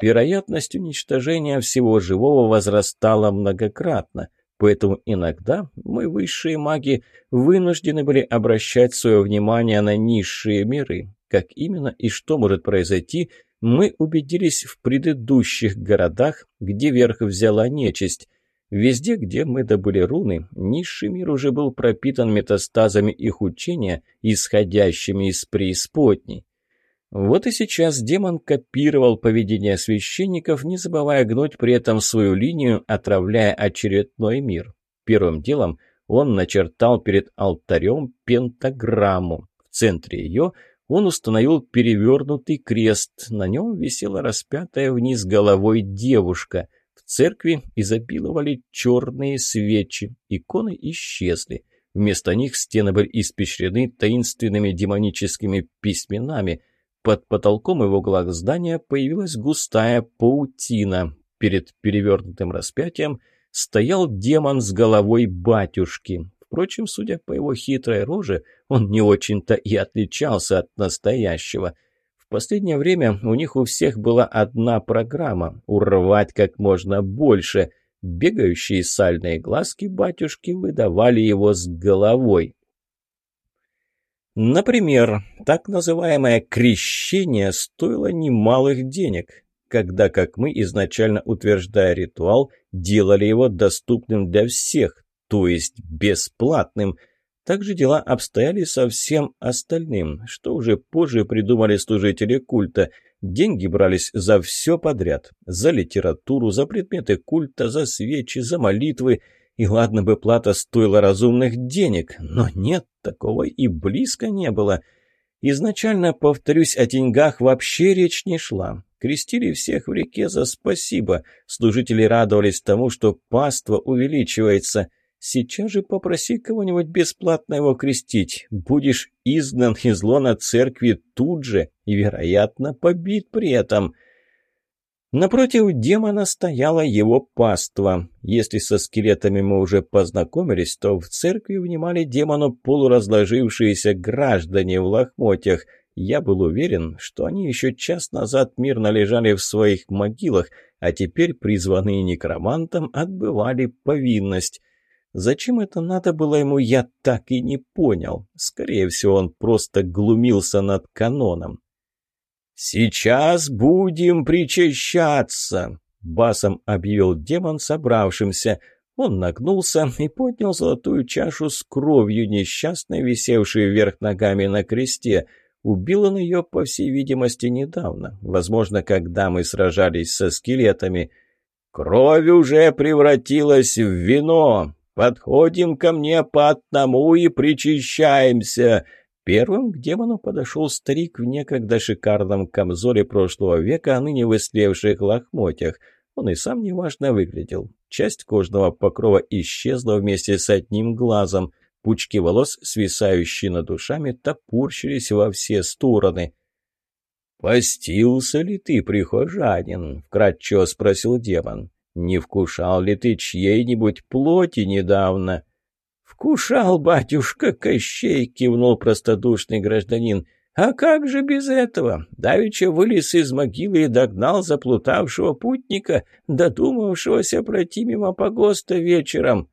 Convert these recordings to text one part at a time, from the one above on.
вероятность уничтожения всего живого возрастала многократно. Поэтому иногда мы, высшие маги, вынуждены были обращать свое внимание на низшие миры. Как именно и что может произойти, мы убедились в предыдущих городах, где верх взяла нечисть. Везде, где мы добыли руны, низший мир уже был пропитан метастазами их учения, исходящими из преисподней. Вот и сейчас демон копировал поведение священников, не забывая гнуть при этом свою линию, отравляя очередной мир. Первым делом он начертал перед алтарем пентаграмму. В центре ее он установил перевернутый крест. На нем висела распятая вниз головой девушка. В церкви изобиловали черные свечи. Иконы исчезли. Вместо них стены были испещрены таинственными демоническими письменами – под потолком и в углах здания появилась густая паутина. Перед перевернутым распятием стоял демон с головой батюшки. Впрочем, судя по его хитрой роже, он не очень-то и отличался от настоящего. В последнее время у них у всех была одна программа – урвать как можно больше. Бегающие сальные глазки батюшки выдавали его с головой. Например, так называемое «крещение» стоило немалых денег, когда, как мы, изначально утверждая ритуал, делали его доступным для всех, то есть бесплатным. Также дела обстояли со всем остальным, что уже позже придумали служители культа. Деньги брались за все подряд. За литературу, за предметы культа, за свечи, за молитвы – и ладно бы плата стоила разумных денег, но нет, такого и близко не было. Изначально, повторюсь, о деньгах вообще речь не шла. Крестили всех в реке за спасибо. Служители радовались тому, что паства увеличивается. Сейчас же попроси кого-нибудь бесплатно его крестить. Будешь изгнан из лона церкви тут же и, вероятно, побит при этом. Напротив демона стояла его паства. Если со скелетами мы уже познакомились, то в церкви внимали демону полуразложившиеся граждане в лохмотьях. Я был уверен, что они еще час назад мирно лежали в своих могилах, а теперь, призванные некромантом, отбывали повинность. Зачем это надо было ему, я так и не понял. Скорее всего, он просто глумился над каноном. «Сейчас будем причащаться!» — басом объявил демон собравшимся. Он нагнулся и поднял золотую чашу с кровью, несчастной, висевшей вверх ногами на кресте. Убил он ее, по всей видимости, недавно, возможно, когда мы сражались со скелетами. «Кровь уже превратилась в вино! Подходим ко мне по одному и причащаемся!» Первым к демону подошел старик в некогда шикарном камзоле прошлого века, а ныне в истлевших лохмотьях. Он и сам неважно выглядел. Часть кожного покрова исчезла вместе с одним глазом. Пучки волос, свисающие над ушами, топорщились во все стороны. «Постился ли ты, прихожанин?» — вкратчиво спросил демон. «Не вкушал ли ты чьей-нибудь плоти недавно?» «Вкушал, батюшка Кощей!» — кивнул простодушный гражданин. «А как же без этого? Давеча вылез из могилы и догнал заплутавшего путника, додумавшегося пройти мимо погоста вечером».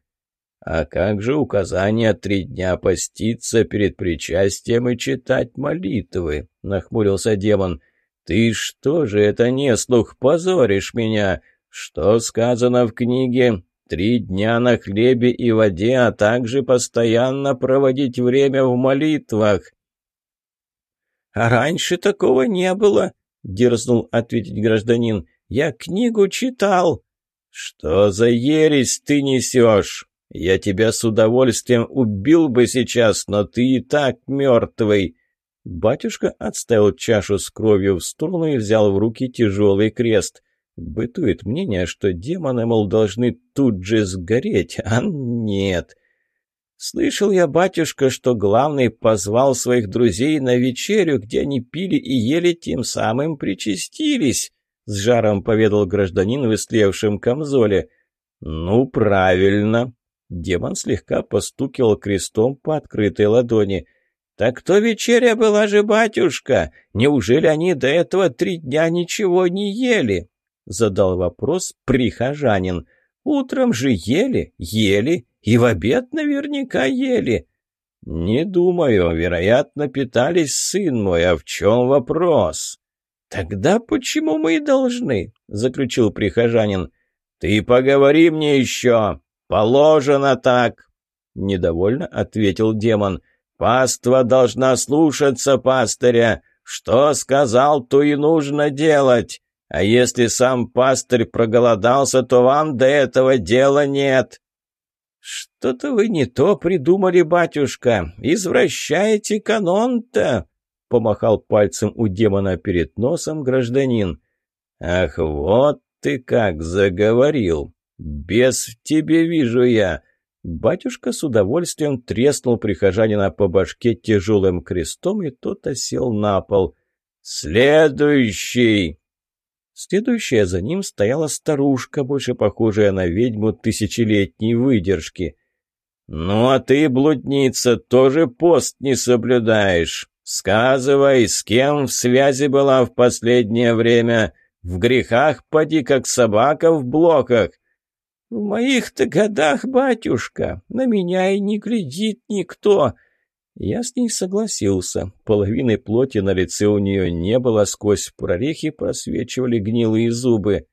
«А как же указание три дня поститься перед причастием и читать молитвы?» — нахмурился демон. «Ты что же это не слух позоришь меня? Что сказано в книге? Три дня на хлебе и воде, а также постоянно проводить время в молитвах. «А раньше такого не было», — дерзнул ответить гражданин. «Я книгу читал». «Что за ересь ты несешь? Я тебя с удовольствием убил бы сейчас, но ты и так мертвый». Батюшка отставил чашу с кровью в сторону и взял в руки тяжелый крест. Бытует мнение, что демоны, мол, должны тут же сгореть, а нет. Слышал я, батюшка, что главный позвал своих друзей на вечерю, где они пили и ели, тем самым причастились, — с жаром поведал гражданин в истлевшем камзоле. «Ну, правильно». Демон слегка постукивал крестом по открытой ладони. «Так то вечеря была же, батюшка? Неужели они до этого три дня ничего не ели?» — задал вопрос прихожанин. «Утром же ели, ели, и в обед наверняка ели». «Не думаю, вероятно, питались, сын мой, а в чем вопрос?» «Тогда почему мы и должны?» — заключил прихожанин. «Ты поговори мне еще! Положено так!» Недовольно ответил демон. «Паства должна слушаться пастыря. Что сказал, то и нужно делать. А если сам пастырь проголодался, то вам до этого дела нет». «Что-то вы не то придумали, батюшка. Извращаете канон-то!» Помахал пальцем у демона перед носом гражданин. «Ах, вот ты как заговорил! Без в тебе вижу я!» Батюшка с удовольствием треснул прихожанина по башке тяжелым крестом, и тот осел на пол. «Следующий!» Следующая за ним стояла старушка, больше похожая на ведьму тысячелетней выдержки. «Ну а ты, блудница, тоже пост не соблюдаешь. Сказывай, с кем в связи была в последнее время? В грехах поди, как собака в блоках. «В моих-то годах, батюшка, на меня и не глядит никто». Я с ней согласился. Половины плоти на лице у нее не было, сквозь прорехи просвечивали гнилые зубы.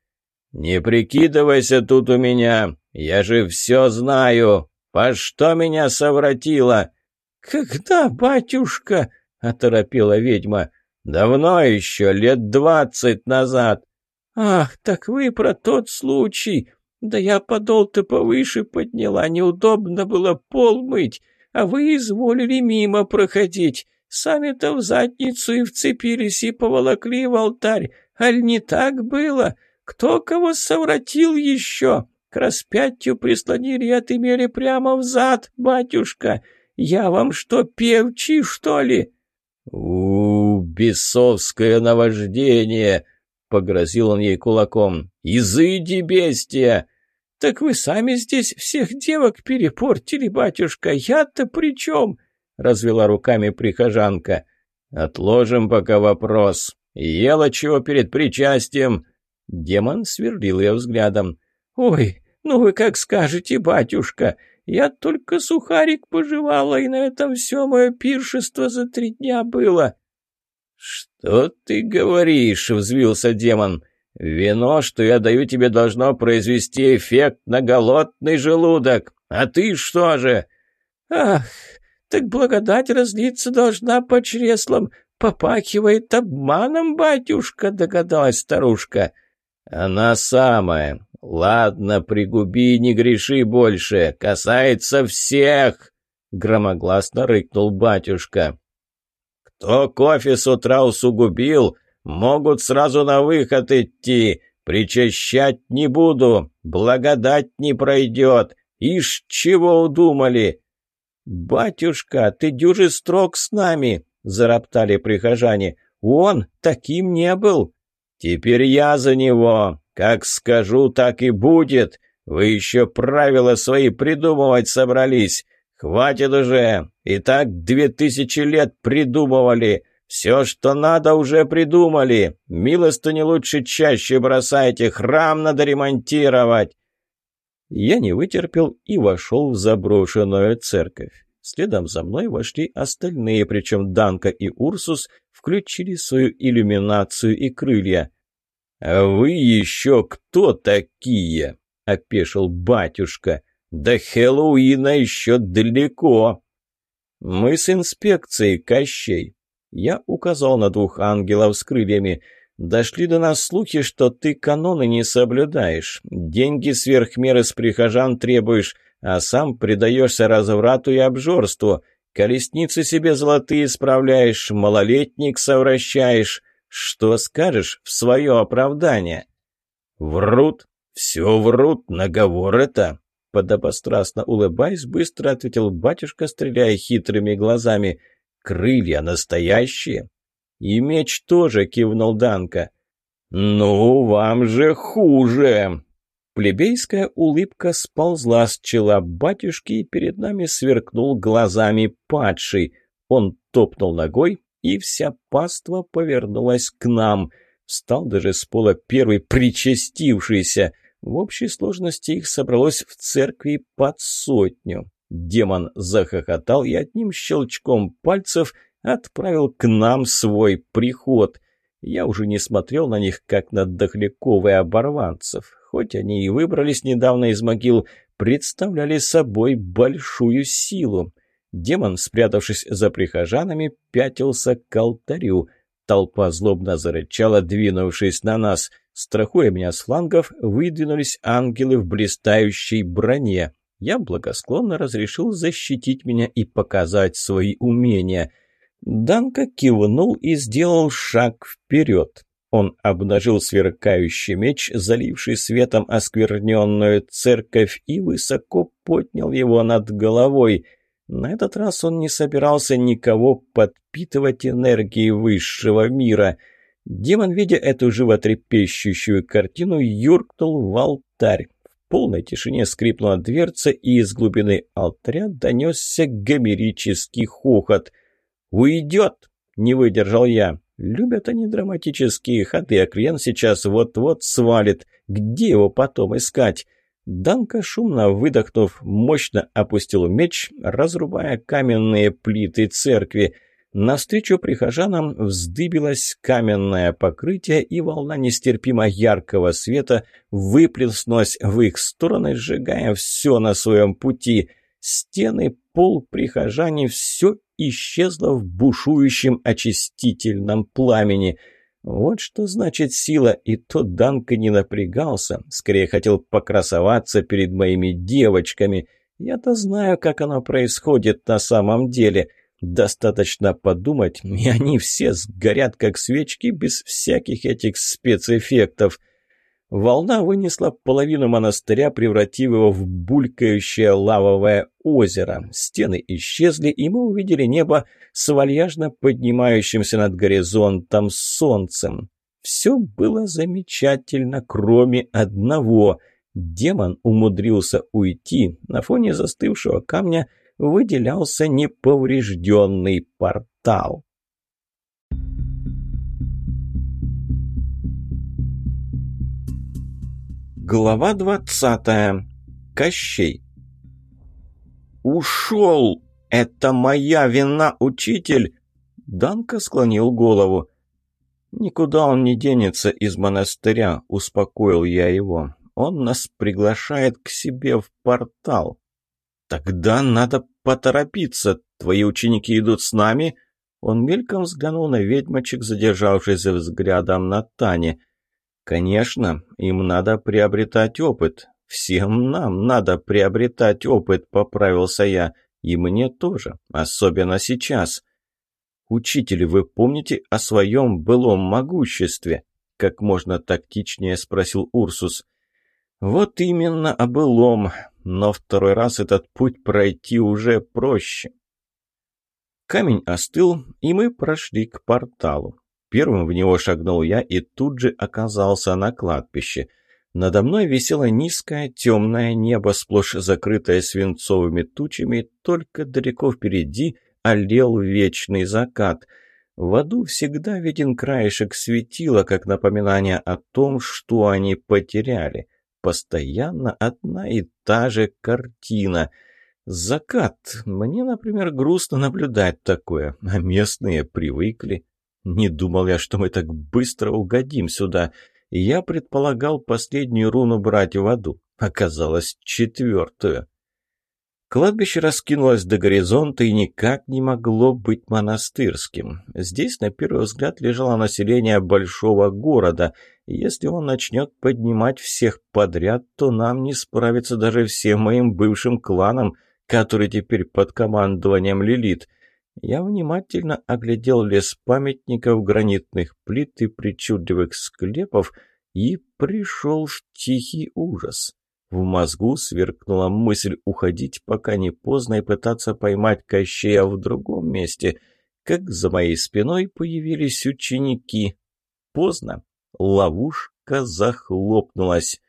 «Не прикидывайся тут у меня, я же все знаю. По что меня совратило?» «Когда, батюшка?» — оторопела ведьма. «Давно еще, лет двадцать назад». «Ах, так вы про тот случай. «Да я подол-то повыше подняла, неудобно было пол мыть, а вы изволили мимо проходить. Сами-то в задницу и вцепились и поволокли в алтарь. Аль не так было? Кто кого совратил еще? К распятию прислонили и отымели прямо в зад, батюшка. Я вам что, певчий, что ли?» «У, -у бесовское наваждение!» — погрозил он ей кулаком. «Изыди, бестия! «Так вы сами здесь всех девок перепортили, батюшка, я-то при чем?» — развела руками прихожанка. «Отложим пока вопрос. Ела чего перед причастием?» Демон сверлил ее взглядом. «Ой, ну вы как скажете, батюшка. Я только сухарик пожевала, и на этом все мое пиршество за три дня было». «Что ты говоришь?» — взвился демон. Вино, что я даю тебе, должно произвести эффект на голодный желудок. А ты что же? Ах, так благодать разлиться должна по чреслам. Попахивает обманом, батюшка, догадалась старушка. Она самая. Ладно, пригуби, не греши больше. Касается всех. Громогласно рыкнул батюшка. Кто кофе с утра усугубил, Могут сразу на выход идти. Причащать не буду. Благодать не пройдет. Ишь, чего удумали?» «Батюшка, ты дюжи строг с нами!» — зароптали прихожане. «Он таким не был!» «Теперь я за него! Как скажу, так и будет! Вы еще правила свои придумывать собрались! Хватит уже! И так две тысячи лет придумывали! «Все, что надо, уже придумали. Милостыни лучше чаще бросайте, храм надо ремонтировать». Я не вытерпел и вошел в заброшенную церковь. Следом за мной вошли остальные, причем Данка и Урсус включили свою иллюминацию и крылья. «А вы еще кто такие?» — опешил батюшка. «До Хэллоуина еще далеко». «Мы с инспекцией, Кощей. Я указал на двух ангелов с крыльями. «Дошли до нас слухи, что ты каноны не соблюдаешь. Деньги сверх меры с прихожан требуешь, а сам предаешься разврату и обжорству. Колесницы себе золотые справляешь, малолетник совращаешь. Что скажешь в свое оправдание?» «Врут, все врут, наговор это!» Подобострастно улыбаясь, быстро ответил батюшка, стреляя хитрыми глазами – Крылья настоящие?» «И меч тоже», — кивнул Данка. «Ну, вам же хуже!» Плебейская улыбка сползла с чела батюшки, и перед нами сверкнул глазами падший. Он топнул ногой, и вся паства повернулась к нам. Встал даже с пола первый причастившийся. В общей сложности их собралось в церкви под сотню. Демон захохотал и одним щелчком пальцев отправил к нам свой приход. Я уже не смотрел на них, как на дохляков и оборванцев. Хоть они и выбрались недавно из могил, представляли собой большую силу. Демон, спрятавшись за прихожанами, пятился к алтарю. Толпа злобно зарычала, двинувшись на нас. Страхуя меня с флангов, выдвинулись ангелы в блистающей броне. Я благосклонно разрешил защитить меня и показать свои умения. Данка кивнул и сделал шаг вперед. Он обнажил сверкающий меч, заливший светом оскверненную церковь, и высоко поднял его над головой. На этот раз он не собирался никого подпитывать энергией высшего мира. Демон, видя эту животрепещущую картину, юркнул в алтарь. Полной тишине скрипнула дверца, и из глубины алтаря донесся гомерический хохот. «Уйдет!» — не выдержал я. Любят они драматические ходы, а клиент сейчас вот-вот свалит. Где его потом искать? Данка, шумно выдохнув, мощно опустил меч, разрубая каменные плиты церкви. Навстречу прихожанам вздыбилось каменное покрытие, и волна нестерпимо яркого света выплеснулась в их стороны, сжигая все на своем пути. Стены, пол, прихожане — все исчезла в бушующем очистительном пламени. Вот что значит сила, и тот Данка не напрягался, скорее хотел покрасоваться перед моими девочками. Я-то знаю, как оно происходит на самом деле. Достаточно подумать, и они все сгорят, как свечки, без всяких этих спецэффектов — Волна вынесла половину монастыря, превратив его в булькающее лавовое озеро. Стены исчезли, и мы увидели небо с вальяжно поднимающимся над горизонтом солнцем. Все было замечательно, кроме одного. Демон умудрился уйти. На фоне застывшего камня выделялся неповрежденный портал. Глава двадцатая. Кощей. «Ушел! Это моя вина, учитель!» Данка склонил голову. «Никуда он не денется из монастыря», — успокоил я его. «Он нас приглашает к себе в портал». «Тогда надо поторопиться. Твои ученики идут с нами?» Он мельком взглянул на ведьмочек, задержавшись взглядом на Тане — «Конечно, им надо приобретать опыт. Всем нам надо приобретать опыт», — поправился я. «И мне тоже, особенно сейчас». «Учитель, вы помните о своем былом могуществе?» — как можно тактичнее спросил Урсус. «Вот именно о былом, но второй раз этот путь пройти уже проще». Камень остыл, и мы прошли к порталу. Первым в него шагнул я и тут же оказался на кладбище. Надо мной висело низкое темное небо, сплошь закрытое свинцовыми тучами, только далеко впереди олел вечный закат. В аду всегда виден краешек светила, как напоминание о том, что они потеряли. Постоянно одна и та же картина. Закат. Мне, например, грустно наблюдать такое, а местные привыкли. Не думал я, что мы так быстро угодим сюда. Я предполагал последнюю руну брать в аду. Оказалось, четвертую. Кладбище раскинулось до горизонта и никак не могло быть монастырским. Здесь, на первый взгляд, лежало население большого города. Если он начнет поднимать всех подряд, то нам не справиться даже всем моим бывшим кланам, который теперь под командованием Лилит — я внимательно оглядел лес памятников, гранитных плит и причудливых склепов и пришел в тихий ужас. В мозгу сверкнула мысль уходить, пока не поздно, и пытаться поймать Кощея в другом месте, как за моей спиной появились ученики. Поздно. Ловушка захлопнулась.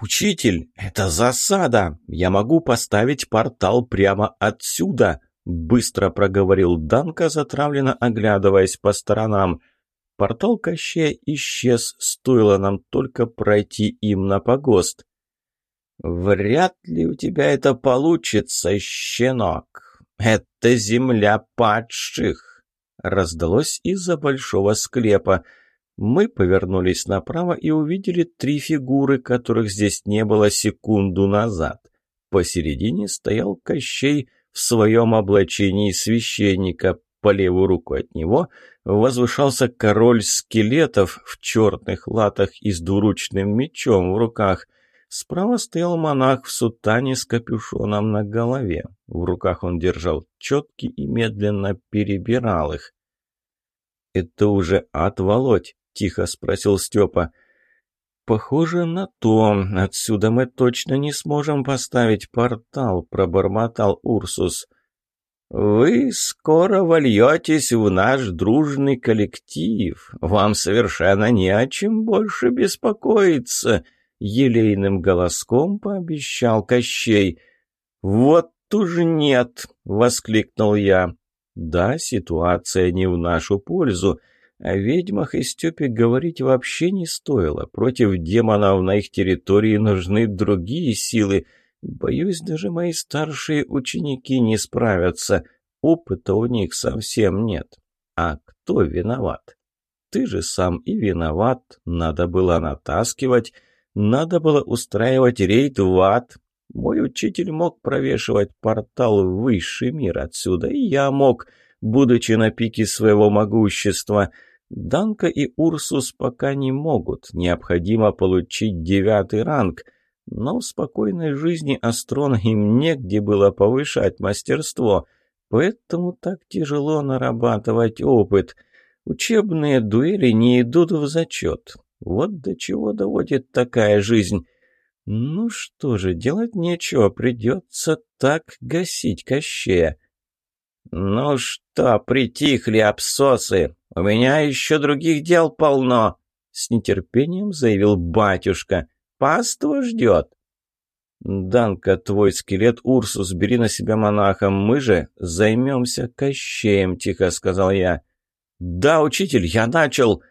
«Учитель, это засада! Я могу поставить портал прямо отсюда!» Быстро проговорил Данка, затравленно оглядываясь по сторонам. Портал Кощея исчез, стоило нам только пройти им на погост. «Вряд ли у тебя это получится, щенок. Это земля падших!» Раздалось из-за большого склепа. Мы повернулись направо и увидели три фигуры, которых здесь не было секунду назад. Посередине стоял Кощей в своем облачении священника. По левую руку от него возвышался король скелетов в черных латах и с двуручным мечом в руках. Справа стоял монах в сутане с капюшоном на голове. В руках он держал четки и медленно перебирал их. «Это уже ад, Володь?» — тихо спросил Степа. «Похоже на то. Отсюда мы точно не сможем поставить портал», — пробормотал Урсус. «Вы скоро вольетесь в наш дружный коллектив. Вам совершенно не о чем больше беспокоиться», — елейным голоском пообещал Кощей. «Вот уж нет!» — воскликнул я. «Да, ситуация не в нашу пользу». О ведьмах и Степе говорить вообще не стоило. Против демонов на их территории нужны другие силы. Боюсь, даже мои старшие ученики не справятся. Опыта у них совсем нет. А кто виноват? Ты же сам и виноват. Надо было натаскивать. Надо было устраивать рейд в ад. Мой учитель мог провешивать портал в высший мир отсюда, и я мог, будучи на пике своего могущества – Данка и Урсус пока не могут, необходимо получить девятый ранг, но в спокойной жизни Астрон им негде было повышать мастерство, поэтому так тяжело нарабатывать опыт. Учебные дуэли не идут в зачет. Вот до чего доводит такая жизнь. Ну что же, делать нечего, придется так гасить Кощея. «Ну что, притихли, абсосы? У меня еще других дел полно!» С нетерпением заявил батюшка. «Паства ждет!» «Данка, твой скелет, Урсус, бери на себя монахом, мы же займемся Кощеем», — тихо сказал я. «Да, учитель, я начал!»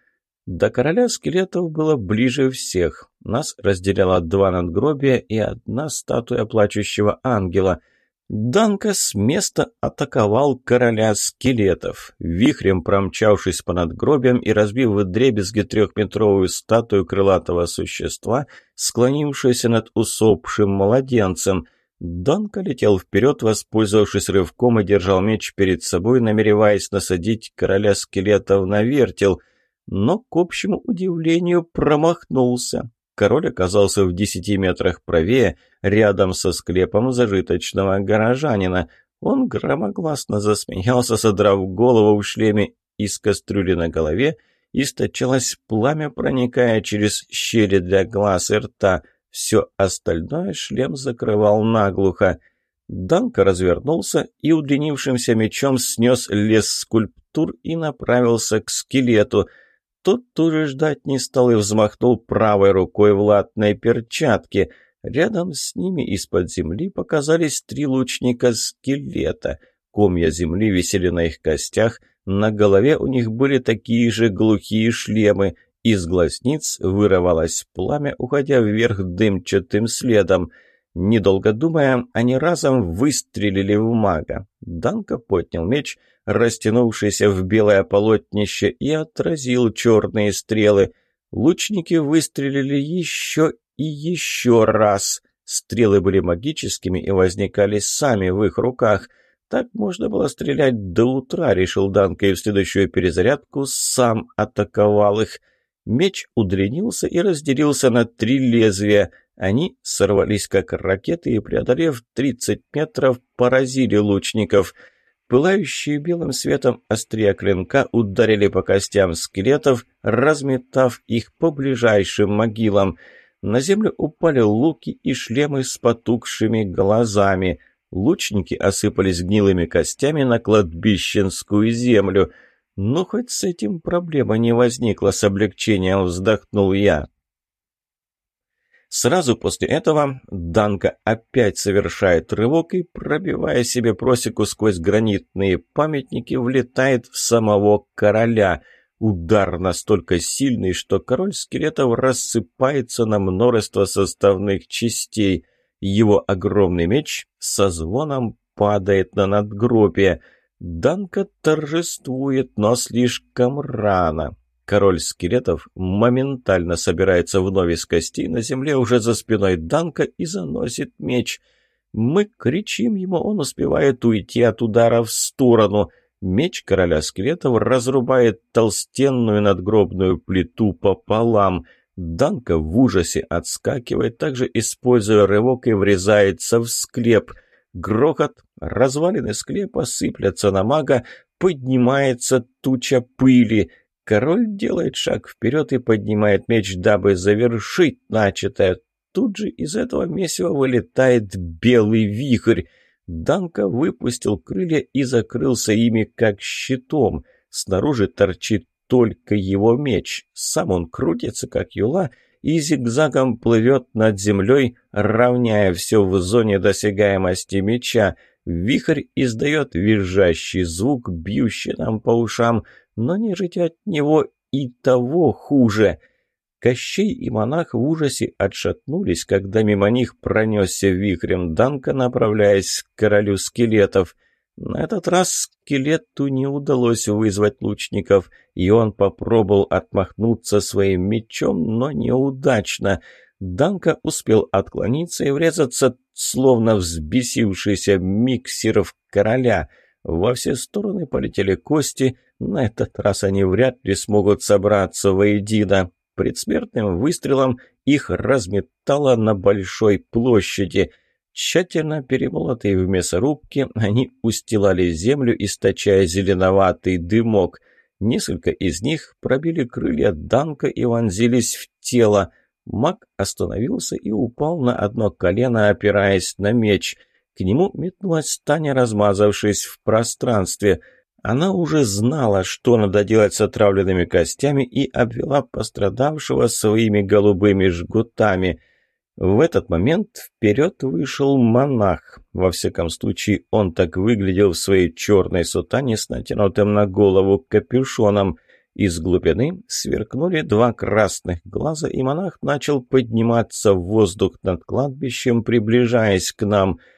До короля скелетов было ближе всех. Нас разделяло два надгробия и одна статуя плачущего ангела — Данка с места атаковал короля скелетов, вихрем промчавшись по надгробиям и разбив в дребезги трехметровую статую крылатого существа, склонившуюся над усопшим младенцем. Данка летел вперед, воспользовавшись рывком и держал меч перед собой, намереваясь насадить короля скелетов на вертел, но, к общему удивлению, промахнулся. Король оказался в десяти метрах правее, рядом со склепом зажиточного горожанина. Он громогласно засмеялся, содрав голову в шлеме из кастрюли на голове, источалось пламя, проникая через щели для глаз и рта. Все остальное шлем закрывал наглухо. Данка развернулся и удлинившимся мечом снес лес скульптур и направился к скелету — тот тоже ждать не стал и взмахнул правой рукой в латной перчатке. Рядом с ними из-под земли показались три лучника-скелета. Комья земли висели на их костях, на голове у них были такие же глухие шлемы. Из глазниц вырывалось пламя, уходя вверх дымчатым следом. Недолго думая, они разом выстрелили в мага. Данка поднял меч — растянувшийся в белое полотнище, и отразил черные стрелы. Лучники выстрелили еще и еще раз. Стрелы были магическими и возникали сами в их руках. Так можно было стрелять до утра, решил Данка, и в следующую перезарядку сам атаковал их. Меч удлинился и разделился на три лезвия. Они сорвались как ракеты и, преодолев 30 метров, поразили лучников — Пылающие белым светом острия клинка ударили по костям скелетов, разметав их по ближайшим могилам. На землю упали луки и шлемы с потухшими глазами. Лучники осыпались гнилыми костями на кладбищенскую землю. «Ну, хоть с этим проблема не возникла, с облегчением вздохнул я». Сразу после этого Данка опять совершает рывок и, пробивая себе просеку сквозь гранитные памятники, влетает в самого короля. Удар настолько сильный, что король скелетов рассыпается на множество составных частей. Его огромный меч со звоном падает на надгробие. Данка торжествует, но слишком рано. Король скелетов моментально собирается вновь из костей, на земле уже за спиной Данка и заносит меч. Мы кричим ему, он успевает уйти от удара в сторону. Меч короля скелетов разрубает толстенную надгробную плиту пополам. Данка в ужасе отскакивает, также используя рывок и врезается в склеп. Грохот, развалины склепа сыплятся на мага, поднимается туча пыли. Король делает шаг вперед и поднимает меч, дабы завершить начатое. Тут же из этого месива вылетает белый вихрь. Данка выпустил крылья и закрылся ими как щитом. Снаружи торчит только его меч. Сам он крутится, как юла, и зигзагом плывет над землей, равняя все в зоне досягаемости меча. Вихрь издает визжащий звук, бьющий нам по ушам, но нежить от него и того хуже — Кощей и монах в ужасе отшатнулись, когда мимо них пронесся вихрем Данка, направляясь к королю скелетов. На этот раз скелету не удалось вызвать лучников, и он попробовал отмахнуться своим мечом, но неудачно. Данка успел отклониться и врезаться, словно взбесившийся миксер в короля. Во все стороны полетели кости, на этот раз они вряд ли смогут собраться воедино. Предсмертным выстрелом их разметало на большой площади. Тщательно перемолотые в мясорубке, они устилали землю, источая зеленоватый дымок. Несколько из них пробили крылья Данка и вонзились в тело. Маг остановился и упал на одно колено, опираясь на меч. К нему метнулась Таня, размазавшись в пространстве — она уже знала, что надо делать с отравленными костями и обвела пострадавшего своими голубыми жгутами. В этот момент вперед вышел монах. Во всяком случае, он так выглядел в своей черной сутане с натянутым на голову капюшоном. Из глубины сверкнули два красных глаза, и монах начал подниматься в воздух над кладбищем, приближаясь к нам —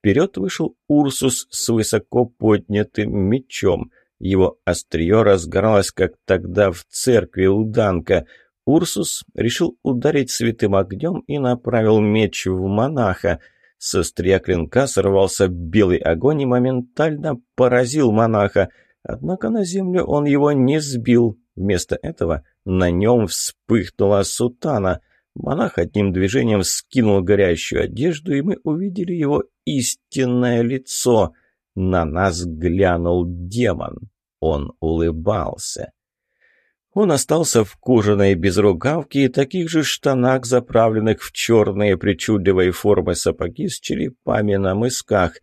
Вперед вышел Урсус с высоко поднятым мечом. Его острие разгоралось, как тогда в церкви у Данка. Урсус решил ударить святым огнем и направил меч в монаха. Со острия клинка сорвался белый огонь и моментально поразил монаха. Однако на землю он его не сбил. Вместо этого на нем вспыхнула сутана. Монах одним движением скинул горящую одежду, и мы увидели его истинное лицо. На нас глянул демон. Он улыбался. Он остался в кожаной безрукавке и таких же штанах, заправленных в черные причудливой формы сапоги с черепами на мысках.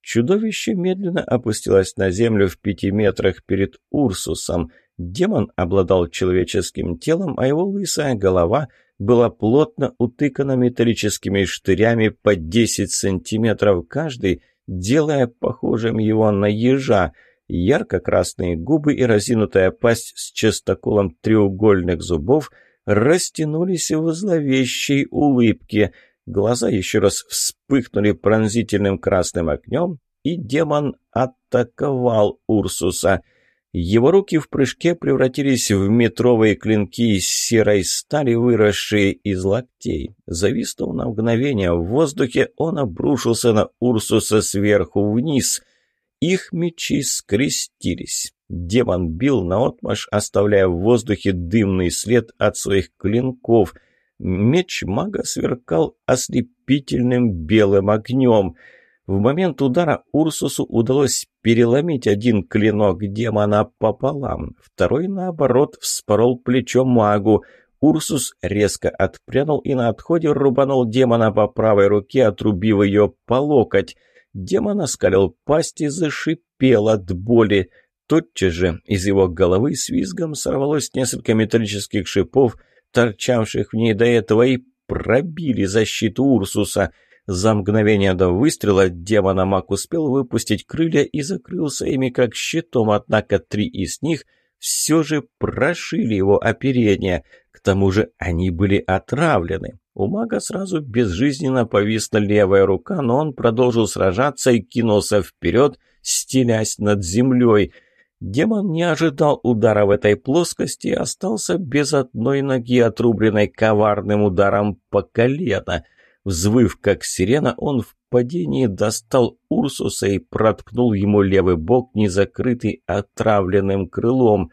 Чудовище медленно опустилось на землю в пяти метрах перед Урсусом. Демон обладал человеческим телом, а его лысая голова — была плотно утыкана металлическими штырями по 10 сантиметров каждый, делая похожим его на ежа. Ярко-красные губы и разинутая пасть с частоколом треугольных зубов растянулись в зловещей улыбке. Глаза еще раз вспыхнули пронзительным красным огнем, и демон атаковал Урсуса — его руки в прыжке превратились в метровые клинки из серой стали, выросшие из локтей. Зависнув на мгновение в воздухе, он обрушился на Урсуса сверху вниз. Их мечи скрестились. Демон бил наотмашь, оставляя в воздухе дымный след от своих клинков. Меч мага сверкал ослепительным белым огнем — в момент удара Урсусу удалось переломить один клинок демона пополам, второй, наоборот, вспорол плечо магу. Урсус резко отпрянул и на отходе рубанул демона по правой руке, отрубив ее по локоть. Демон оскалил пасть и зашипел от боли. Тотчас же из его головы с визгом сорвалось несколько металлических шипов, торчавших в ней до этого, и пробили защиту Урсуса — за мгновение до выстрела демона маг успел выпустить крылья и закрылся ими как щитом, однако три из них все же прошили его оперение. К тому же они были отравлены. У мага сразу безжизненно повисла левая рука, но он продолжил сражаться и кинулся вперед, стелясь над землей. Демон не ожидал удара в этой плоскости и остался без одной ноги, отрубленной коварным ударом по колено. Взвыв как сирена, он в падении достал Урсуса и проткнул ему левый бок, незакрытый отравленным крылом.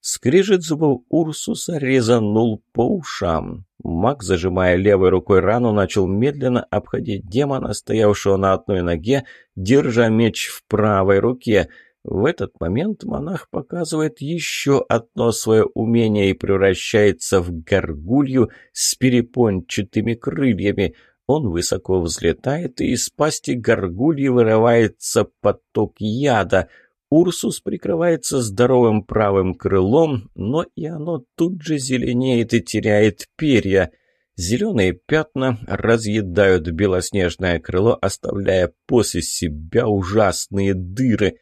Скрежет зубов Урсуса резанул по ушам. Маг, зажимая левой рукой рану, начал медленно обходить демона, стоявшего на одной ноге, держа меч в правой руке. В этот момент монах показывает еще одно свое умение и превращается в горгулью с перепончатыми крыльями. Он высоко взлетает, и из пасти горгульи вырывается поток яда. Урсус прикрывается здоровым правым крылом, но и оно тут же зеленеет и теряет перья. Зеленые пятна разъедают белоснежное крыло, оставляя после себя ужасные дыры.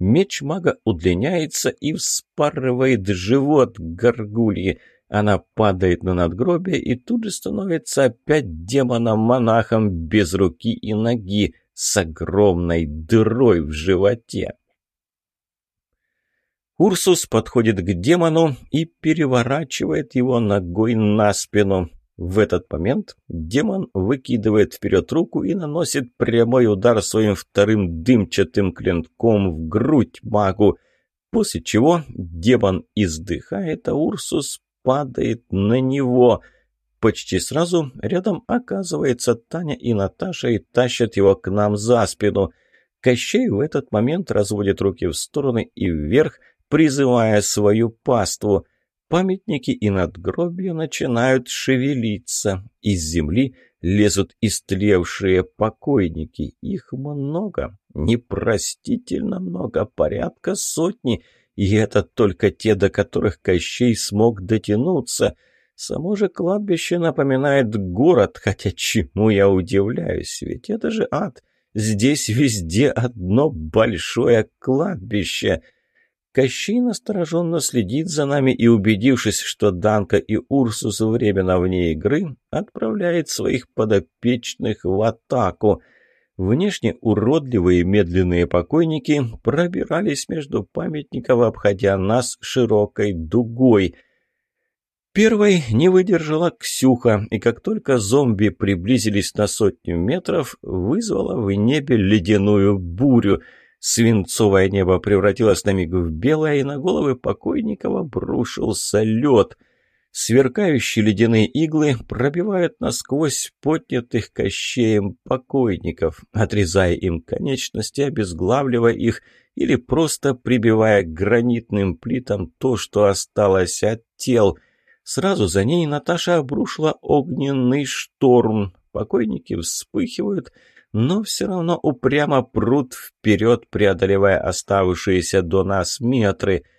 Меч мага удлиняется и вспарывает живот горгульи. Она падает на надгробие и тут же становится опять демоном-монахом без руки и ноги с огромной дырой в животе. Урсус подходит к демону и переворачивает его ногой на спину. В этот момент демон выкидывает вперед руку и наносит прямой удар своим вторым дымчатым клинком в грудь магу, после чего демон издыхает, а Урсус падает на него. Почти сразу рядом оказывается Таня и Наташа и тащат его к нам за спину. Кощей в этот момент разводит руки в стороны и вверх, призывая свою паству. Памятники и надгробия начинают шевелиться. Из земли лезут истлевшие покойники. Их много, непростительно много, порядка сотни — и это только те, до которых Кощей смог дотянуться. Само же кладбище напоминает город, хотя чему я удивляюсь, ведь это же ад. Здесь везде одно большое кладбище. Кощей настороженно следит за нами и, убедившись, что Данка и Урсус временно вне игры, отправляет своих подопечных в атаку — Внешне уродливые медленные покойники пробирались между памятников, обходя нас широкой дугой. Первой не выдержала Ксюха, и как только зомби приблизились на сотню метров, вызвала в небе ледяную бурю. Свинцовое небо превратилось на миг в белое, и на головы покойников обрушился лед — Сверкающие ледяные иглы пробивают насквозь поднятых кощеем покойников, отрезая им конечности, обезглавливая их или просто прибивая к гранитным плитам то, что осталось от тел. Сразу за ней Наташа обрушила огненный шторм. Покойники вспыхивают, но все равно упрямо прут вперед, преодолевая оставшиеся до нас метры —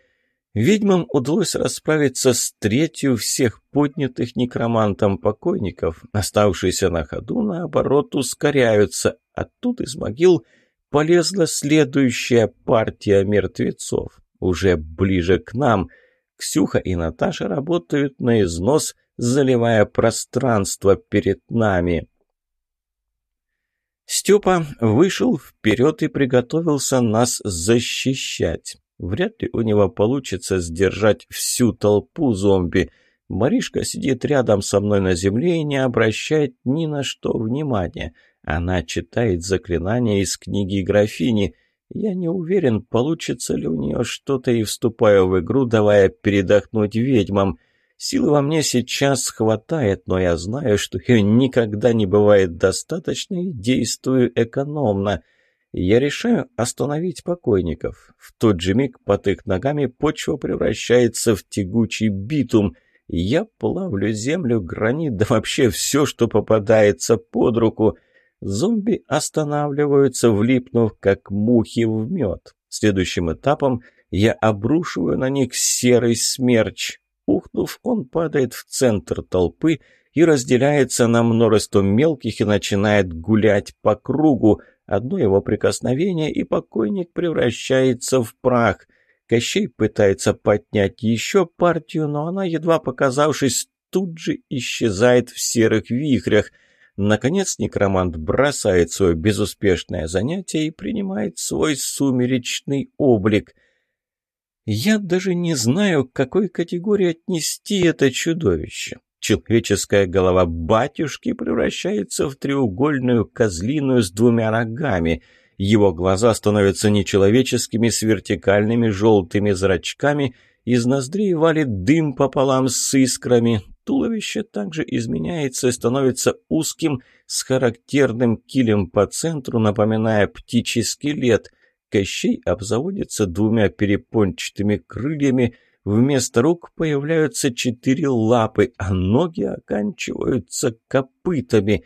Ведьмам удалось расправиться с третью всех поднятых некромантом покойников. Оставшиеся на ходу, наоборот, ускоряются, а тут из могил полезла следующая партия мертвецов. Уже ближе к нам. Ксюха и Наташа работают на износ, заливая пространство перед нами. Степа вышел вперед и приготовился нас защищать. Вряд ли у него получится сдержать всю толпу зомби. Маришка сидит рядом со мной на земле и не обращает ни на что внимания. Она читает заклинания из книги графини. Я не уверен, получится ли у нее что-то, и вступаю в игру, давая передохнуть ведьмам. Силы во мне сейчас хватает, но я знаю, что ее никогда не бывает достаточно и действую экономно — я решаю остановить покойников. В тот же миг под их ногами почва превращается в тягучий битум. Я плавлю землю, гранит, да вообще все, что попадается под руку. Зомби останавливаются, влипнув, как мухи в мед. Следующим этапом я обрушиваю на них серый смерч. Ухнув, он падает в центр толпы и разделяется на множество мелких и начинает гулять по кругу. Одно его прикосновение, и покойник превращается в прах. Кощей пытается поднять еще партию, но она, едва показавшись, тут же исчезает в серых вихрях. Наконец некромант бросает свое безуспешное занятие и принимает свой сумеречный облик. Я даже не знаю, к какой категории отнести это чудовище. Человеческая голова батюшки превращается в треугольную козлиную с двумя рогами. Его глаза становятся нечеловеческими с вертикальными желтыми зрачками, из ноздрей валит дым пополам с искрами. Туловище также изменяется и становится узким, с характерным килем по центру, напоминая птичий скелет. Кощей обзаводится двумя перепончатыми крыльями – Вместо рук появляются четыре лапы, а ноги оканчиваются копытами.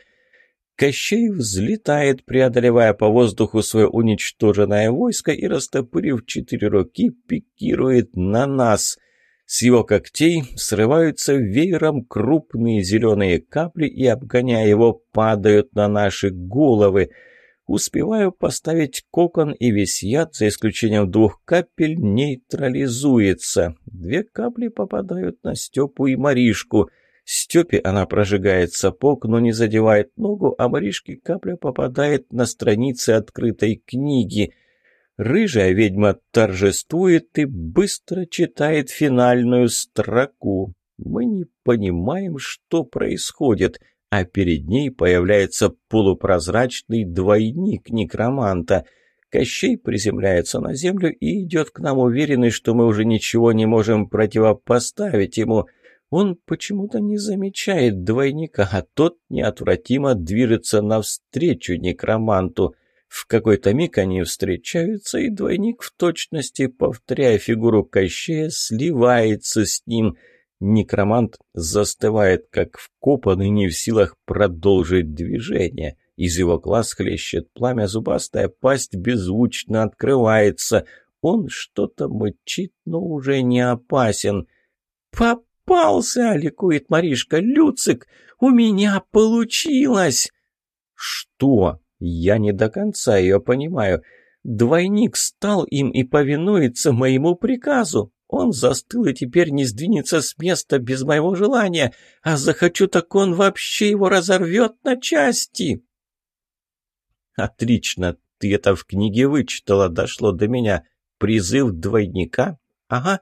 Кощей взлетает, преодолевая по воздуху свое уничтоженное войско и, растопырив четыре руки, пикирует на нас. С его когтей срываются веером крупные зеленые капли и, обгоняя его, падают на наши головы — Успеваю поставить кокон, и весь яд, за исключением двух капель, нейтрализуется. Две капли попадают на Степу и Маришку. Степе она прожигает сапог, но не задевает ногу, а Маришке капля попадает на страницы открытой книги. Рыжая ведьма торжествует и быстро читает финальную строку. Мы не понимаем, что происходит — а перед ней появляется полупрозрачный двойник некроманта. Кощей приземляется на землю и идет к нам уверенный, что мы уже ничего не можем противопоставить ему. Он почему-то не замечает двойника, а тот неотвратимо движется навстречу некроманту. В какой-то миг они встречаются, и двойник в точности, повторяя фигуру Кощея, сливается с ним — Некромант застывает, как вкопанный, не в силах продолжить движение. Из его глаз хлещет пламя, зубастая пасть беззвучно открывается. Он что-то мычит, но уже не опасен. «Попался!» — ликует Маришка. «Люцик, у меня получилось!» «Что?» Я не до конца ее понимаю. Двойник стал им и повинуется моему приказу. Он застыл и теперь не сдвинется с места без моего желания, а захочу, так он вообще его разорвет на части. Отлично, ты это в книге вычитала, дошло до меня. Призыв двойника? Ага,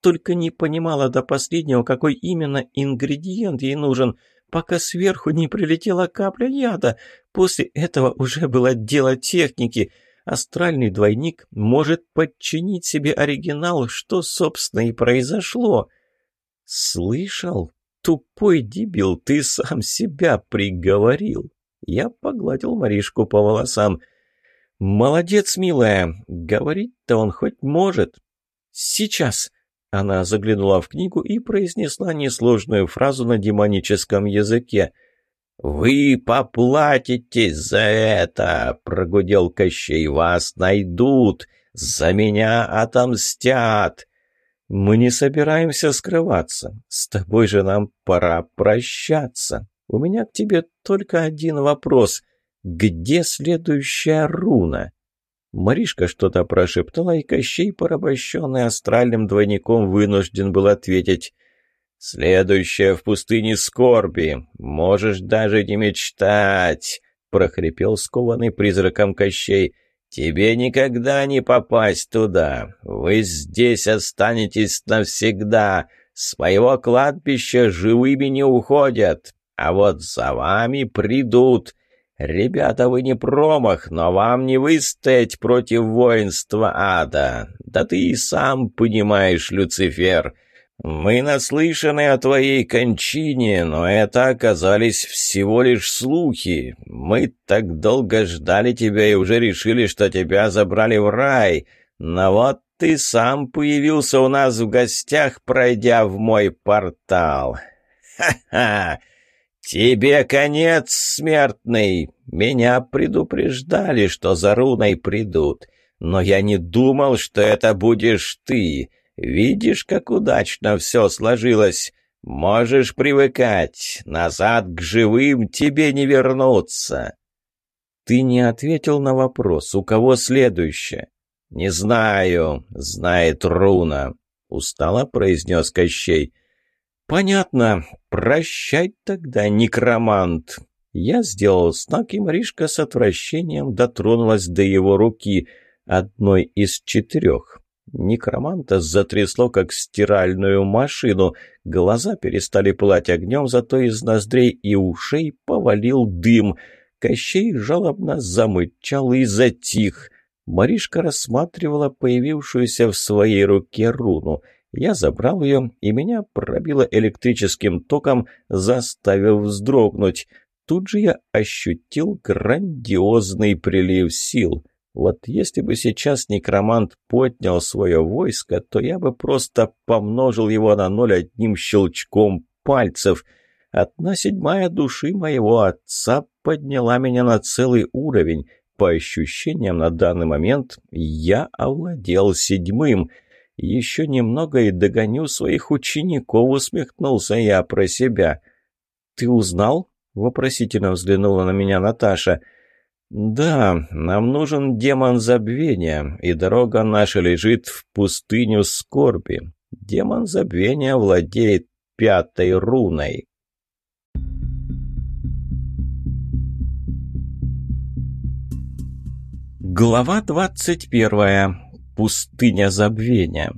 только не понимала до последнего, какой именно ингредиент ей нужен, пока сверху не прилетела капля яда. После этого уже было дело техники — астральный двойник может подчинить себе оригинал, что, собственно, и произошло. «Слышал? Тупой дебил, ты сам себя приговорил!» Я погладил Маришку по волосам. «Молодец, милая! Говорить-то он хоть может!» «Сейчас!» Она заглянула в книгу и произнесла несложную фразу на демоническом языке – «Вы поплатитесь за это!» — прогудел Кощей. «Вас найдут! За меня отомстят!» «Мы не собираемся скрываться. С тобой же нам пора прощаться. У меня к тебе только один вопрос. Где следующая руна?» Маришка что-то прошептала, и Кощей, порабощенный астральным двойником, вынужден был ответить — «Следующее в пустыне скорби. Можешь даже не мечтать», — прохрипел скованный призраком Кощей. «Тебе никогда не попасть туда. Вы здесь останетесь навсегда. Своего кладбища живыми не уходят. А вот за вами придут. Ребята, вы не промах, но вам не выстоять против воинства ада. Да ты и сам понимаешь, Люцифер». «Мы наслышаны о твоей кончине, но это оказались всего лишь слухи. Мы так долго ждали тебя и уже решили, что тебя забрали в рай. Но вот ты сам появился у нас в гостях, пройдя в мой портал. Ха-ха! Тебе конец, смертный! Меня предупреждали, что за руной придут, но я не думал, что это будешь ты». Видишь, как удачно все сложилось. Можешь привыкать. Назад к живым тебе не вернуться. Ты не ответил на вопрос, у кого следующее? «Не знаю, знает руна», — устало произнес Кощей. «Понятно. Прощай тогда, некромант». Я сделал знак, и Маришка с отвращением дотронулась до его руки, одной из четырех. Некроманта затрясло, как стиральную машину. Глаза перестали пылать огнем, зато из ноздрей и ушей повалил дым. Кощей жалобно замычал и затих. Маришка рассматривала появившуюся в своей руке руну. Я забрал ее, и меня пробило электрическим током, заставив вздрогнуть. Тут же я ощутил грандиозный прилив сил — вот если бы сейчас некромант поднял свое войско, то я бы просто помножил его на ноль одним щелчком пальцев. Одна седьмая души моего отца подняла меня на целый уровень. По ощущениям на данный момент я овладел седьмым. Еще немного и догоню своих учеников, усмехнулся я про себя. «Ты узнал?» — вопросительно взглянула на меня Наташа — «Да, нам нужен демон забвения, и дорога наша лежит в пустыню скорби. Демон забвения владеет пятой руной». Глава двадцать первая. Пустыня забвения.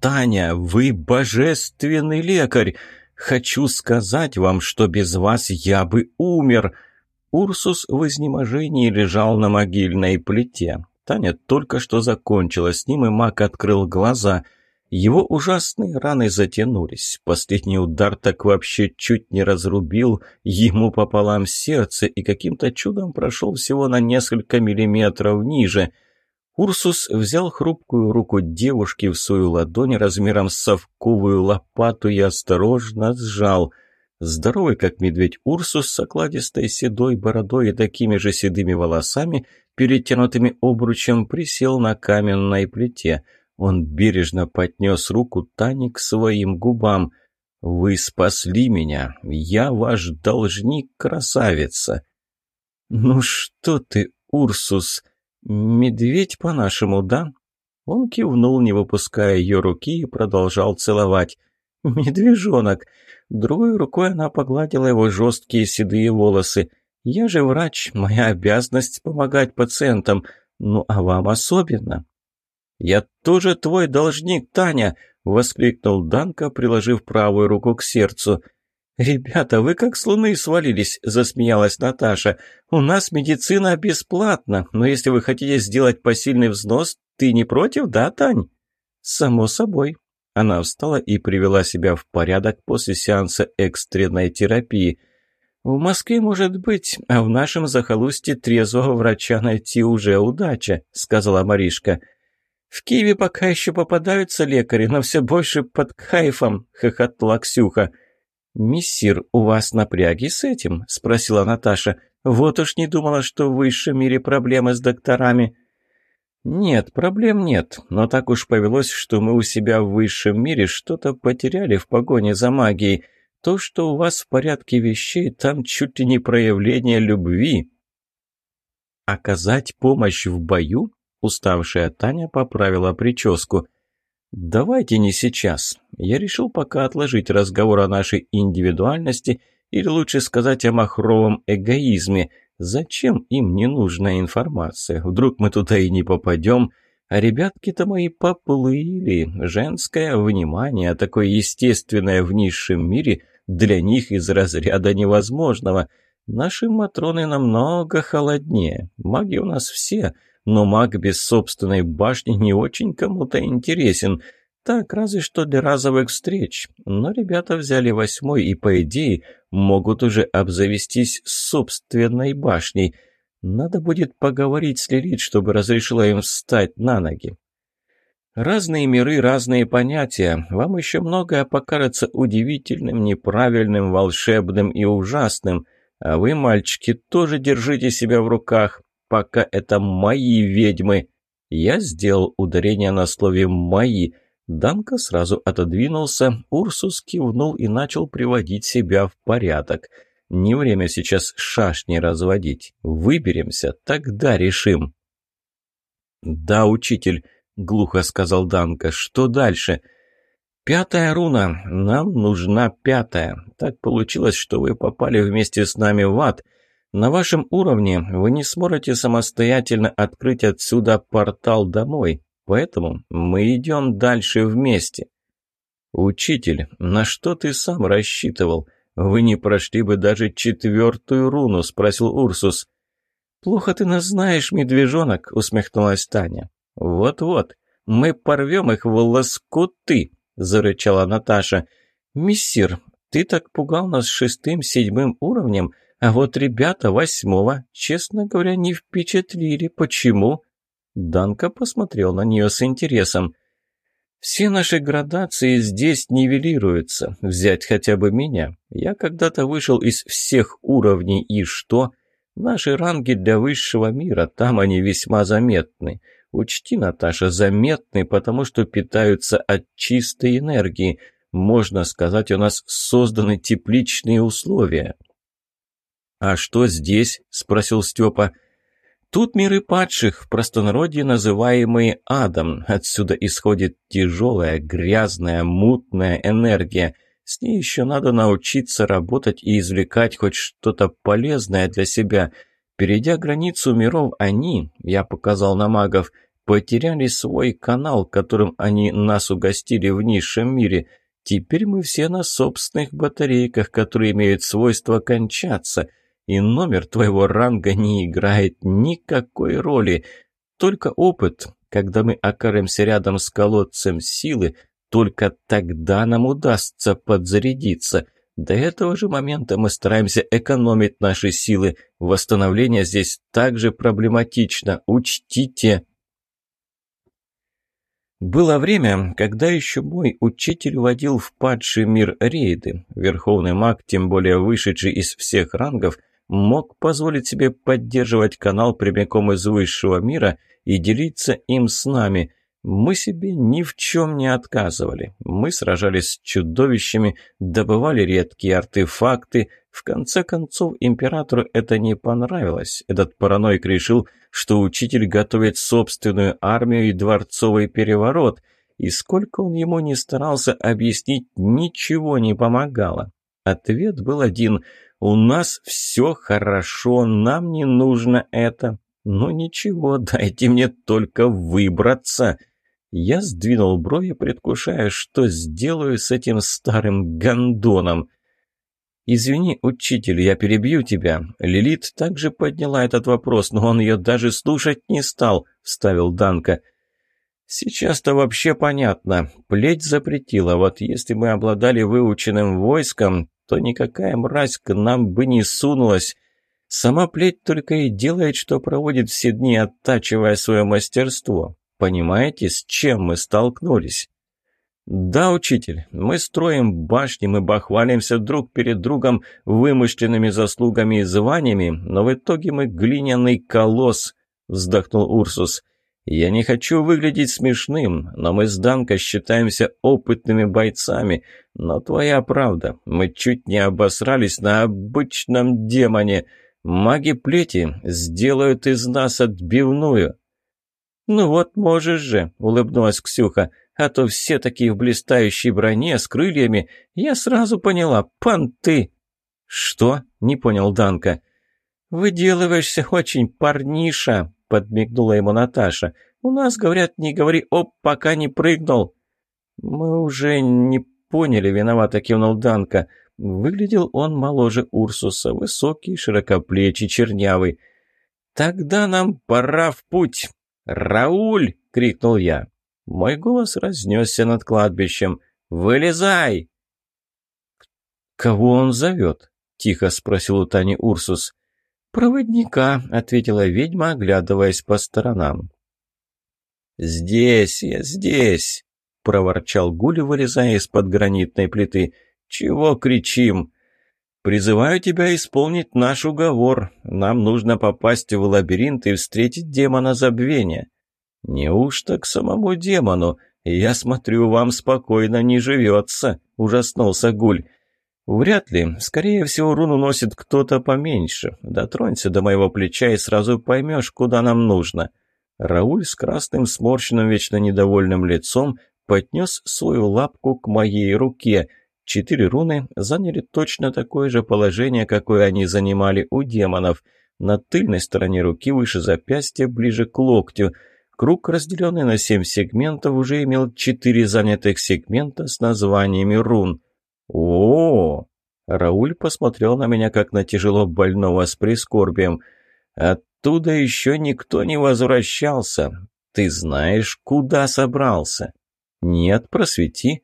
«Таня, вы божественный лекарь! Хочу сказать вам, что без вас я бы умер!» Урсус в изнеможении лежал на могильной плите. Таня только что закончила с ним, и маг открыл глаза. Его ужасные раны затянулись. Последний удар так вообще чуть не разрубил ему пополам сердце и каким-то чудом прошел всего на несколько миллиметров ниже. Урсус взял хрупкую руку девушки в свою ладонь размером с совковую лопату и осторожно сжал – Здоровый, как медведь Урсус, с окладистой седой бородой и такими же седыми волосами, перетянутыми обручем, присел на каменной плите. Он бережно поднес руку Тани к своим губам. «Вы спасли меня. Я ваш должник, красавица!» «Ну что ты, Урсус, медведь по-нашему, да?» Он кивнул, не выпуская ее руки, и продолжал целовать. «Медвежонок!» Другой рукой она погладила его жесткие седые волосы. «Я же врач, моя обязанность помогать пациентам, ну а вам особенно». «Я тоже твой должник, Таня!» — воскликнул Данка, приложив правую руку к сердцу. «Ребята, вы как с луны свалились!» — засмеялась Наташа. «У нас медицина бесплатна, но если вы хотите сделать посильный взнос, ты не против, да, Тань?» «Само собой», она встала и привела себя в порядок после сеанса экстренной терапии. «В Москве, может быть, а в нашем захолустье трезвого врача найти уже удача», — сказала Маришка. «В Киеве пока еще попадаются лекари, но все больше под кайфом», — хохотла Ксюха. «Мессир, у вас напряги с этим?» — спросила Наташа. «Вот уж не думала, что в высшем мире проблемы с докторами». «Нет, проблем нет, но так уж повелось, что мы у себя в высшем мире что-то потеряли в погоне за магией. То, что у вас в порядке вещей, там чуть ли не проявление любви». «Оказать помощь в бою?» — уставшая Таня поправила прическу. «Давайте не сейчас. Я решил пока отложить разговор о нашей индивидуальности, или лучше сказать о махровом эгоизме». Зачем им ненужная информация? Вдруг мы туда и не попадем? А ребятки-то мои поплыли. Женское внимание, такое естественное в низшем мире, для них из разряда невозможного. Наши матроны намного холоднее. Маги у нас все, но маг без собственной башни не очень кому-то интересен – так, разве что для разовых встреч. Но ребята взяли восьмой и, по идее, могут уже обзавестись собственной башней. Надо будет поговорить с Лилит, чтобы разрешила им встать на ноги. Разные миры, разные понятия. Вам еще многое покажется удивительным, неправильным, волшебным и ужасным. А вы, мальчики, тоже держите себя в руках, пока это мои ведьмы. Я сделал ударение на слове «мои», Данка сразу отодвинулся, Урсус кивнул и начал приводить себя в порядок. Не время сейчас шашни разводить. Выберемся, тогда решим. «Да, учитель», — глухо сказал Данка. «Что дальше?» «Пятая руна. Нам нужна пятая. Так получилось, что вы попали вместе с нами в ад. На вашем уровне вы не сможете самостоятельно открыть отсюда портал домой, поэтому мы идем дальше вместе». «Учитель, на что ты сам рассчитывал? Вы не прошли бы даже четвертую руну?» – спросил Урсус. «Плохо ты нас знаешь, медвежонок», – усмехнулась Таня. «Вот-вот, мы порвем их в лоскуты», – зарычала Наташа. «Мессир, ты так пугал нас шестым-седьмым уровнем, а вот ребята восьмого, честно говоря, не впечатлили. Почему?» Данка посмотрел на нее с интересом. Все наши градации здесь нивелируются. Взять хотя бы меня. Я когда-то вышел из всех уровней, и что? Наши ранги для высшего мира, там они весьма заметны. Учти, Наташа, заметны, потому что питаются от чистой энергии. Можно сказать, у нас созданы тепличные условия. «А что здесь?» – спросил Степа. – Тут миры падших, в простонародье называемые адом. Отсюда исходит тяжелая, грязная, мутная энергия. С ней еще надо научиться работать и извлекать хоть что-то полезное для себя. Перейдя границу миров, они, я показал на магов, потеряли свой канал, которым они нас угостили в низшем мире. Теперь мы все на собственных батарейках, которые имеют свойство кончаться – и номер твоего ранга не играет никакой роли. Только опыт, когда мы окажемся рядом с колодцем силы, только тогда нам удастся подзарядиться. До этого же момента мы стараемся экономить наши силы. Восстановление здесь также проблематично. Учтите. Было время, когда еще мой учитель водил в падший мир рейды. Верховный маг, тем более вышедший из всех рангов, мог позволить себе поддерживать канал прямиком из высшего мира и делиться им с нами. Мы себе ни в чем не отказывали. Мы сражались с чудовищами, добывали редкие артефакты. В конце концов, императору это не понравилось. Этот параноик решил, что учитель готовит собственную армию и дворцовый переворот. И сколько он ему не старался объяснить, ничего не помогало. Ответ был один – у нас все хорошо, нам не нужно это. Но ничего, дайте мне только выбраться. Я сдвинул брови, предвкушая, что сделаю с этим старым гондоном. «Извини, учитель, я перебью тебя. Лилит также подняла этот вопрос, но он ее даже слушать не стал», — вставил Данка. «Сейчас-то вообще понятно. Плеть запретила. Вот если мы обладали выученным войском, то никакая мразь к нам бы не сунулась. Сама плеть только и делает, что проводит все дни, оттачивая свое мастерство. Понимаете, с чем мы столкнулись? Да, учитель, мы строим башни, мы бахвалимся друг перед другом вымышленными заслугами и званиями, но в итоге мы глиняный колосс, вздохнул Урсус. Я не хочу выглядеть смешным, но мы с Данко считаемся опытными бойцами. Но твоя правда, мы чуть не обосрались на обычном демоне. Маги-плети сделают из нас отбивную». «Ну вот можешь же», — улыбнулась Ксюха, «а то все такие в блистающей броне с крыльями. Я сразу поняла, понты». «Что?» — не понял Данка. «Выделываешься очень, парниша», — подмигнула ему Наташа. «У нас, говорят, не говори «оп», пока не прыгнул». «Мы уже не поняли», — виновато кивнул Данка. Выглядел он моложе Урсуса, высокий, широкоплечий, чернявый. «Тогда нам пора в путь!» «Рауль!» — крикнул я. Мой голос разнесся над кладбищем. «Вылезай!» «Кого он зовет?» — тихо спросил у Тани Урсус. «Проводника», — ответила ведьма, оглядываясь по сторонам. «Здесь я, здесь!» — проворчал Гуль, вылезая из-под гранитной плиты. «Чего кричим?» «Призываю тебя исполнить наш уговор. Нам нужно попасть в лабиринт и встретить демона забвения». «Неужто к самому демону? Я смотрю, вам спокойно не живется», — ужаснулся Гуль. «Вряд ли. Скорее всего, руну носит кто-то поменьше. Дотронься до моего плеча и сразу поймешь, куда нам нужно». Рауль с красным сморщенным вечно недовольным лицом поднес свою лапку к моей руке. Четыре руны заняли точно такое же положение, какое они занимали у демонов. На тыльной стороне руки выше запястья, ближе к локтю. Круг, разделенный на семь сегментов, уже имел четыре занятых сегмента с названиями рун. О, Рауль посмотрел на меня, как на тяжело больного с прискорбием. «Оттуда еще никто не возвращался. Ты знаешь, куда собрался?» «Нет, просвети».